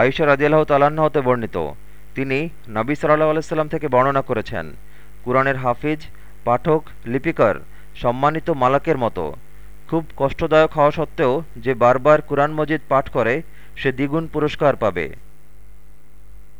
আয়সা রাজিয়াল্লাহ তাল্লাহ্ন হতে বর্ণিত। তিনি নবী সাল্লাহ আলাইসাল্লাম থেকে বর্ণনা করেছেন, কুরআনের হাফিজ, পাঠক, লিপিকার, সম্মানিত মালাকের মতো। খুব কষ্টদায়ক হওয়া সত্ত্বেও যে বারবার কুরআন মজিদ পাঠ করে, সে দ্বিগুণ পুরস্কার পাবে।